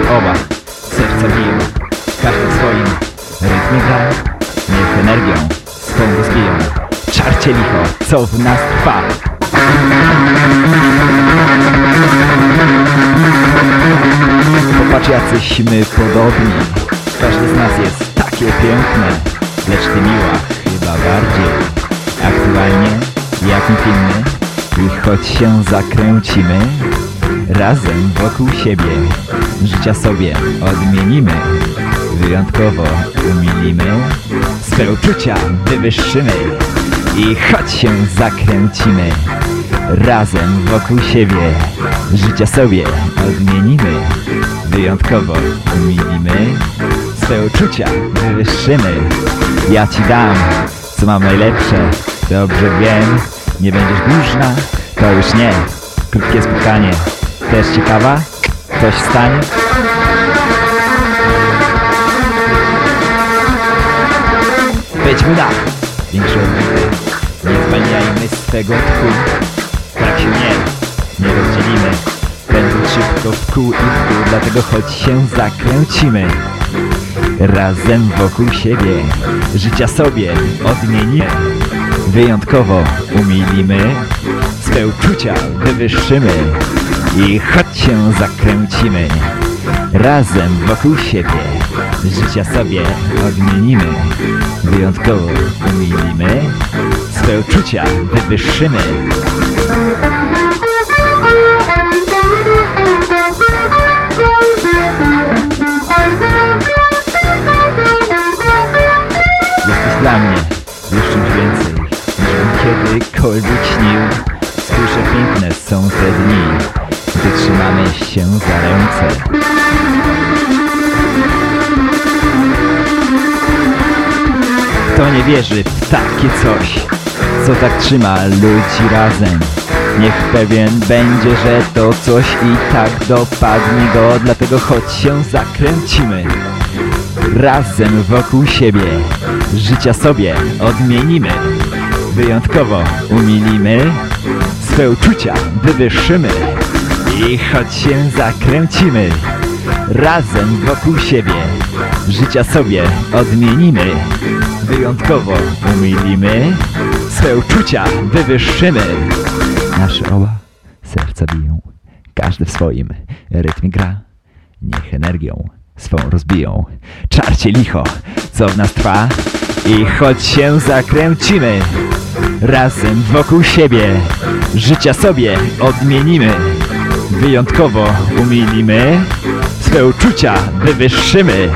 oba. Serca biją. Każdy w swoim rytmie gra Niech energią swą rozbiją. Czarcie licho, co w nas trwa. Popatrz jacyśmy podobni. Każdy z nas jest takie piękne Lecz ty miła chyba bardziej. Aktualnie jak nikt inny I choć się zakręcimy Razem wokół siebie Życia sobie odmienimy. Wyjątkowo umilimy Swe uczucia wywyższymy I choć się zakręcimy Razem wokół siebie Życia sobie odmienimy. Wyjątkowo umilimy Swe uczucia wywyższymy. Ja ci dam, co mam najlepsze. Dobrze wiem, nie będziesz dłużna To już nie, krótkie spotkanie Też ciekawa? Coś stanie? Wejdźmy na większe odbity Nie zwalniajmy swego tchu. Tak się nie, nie rozdzielimy. Pędząc szybko w kół i w dół Dlatego choć się zakręcimy. Razem wokół siebie Życia sobie odmienimy. Wyjątkowo umilimy Swe uczucia wywyższymy I choć się zakręcimy. Razem wokół siebie Życia sobie odmienimy. Wyjątkowo umilimy Swe uczucia wywyższymy Jesteś dla mnie już czymś więcej Niż bym kiedykolwiek śnił Słyszę piękne są te dni Gdy trzymamy się za ręce. Kto nie wierzy w takie coś Co tak trzyma ludzi razem? Niech pewien będzie, że to coś i tak dopadnie go Dlatego choć się zakręcimy Razem wokół siebie Życia sobie odmienimy. Wyjątkowo umilimy Swe uczucia wywyższymy I choć się zakręcimy Razem wokół siebie Życia sobie odmienimy. Wyjątkowo umilimy Swe uczucia wywyższymy. Nasze oba serca biją Każdy w swoim rytmie gra. Niech energią swą rozbiją Czarcie licho, co w nas trwa. I choć się zakręcimy Razem wokół siebie Życia sobie odmienimy. Wyjątkowo umilimy Swe uczucia wywyższymy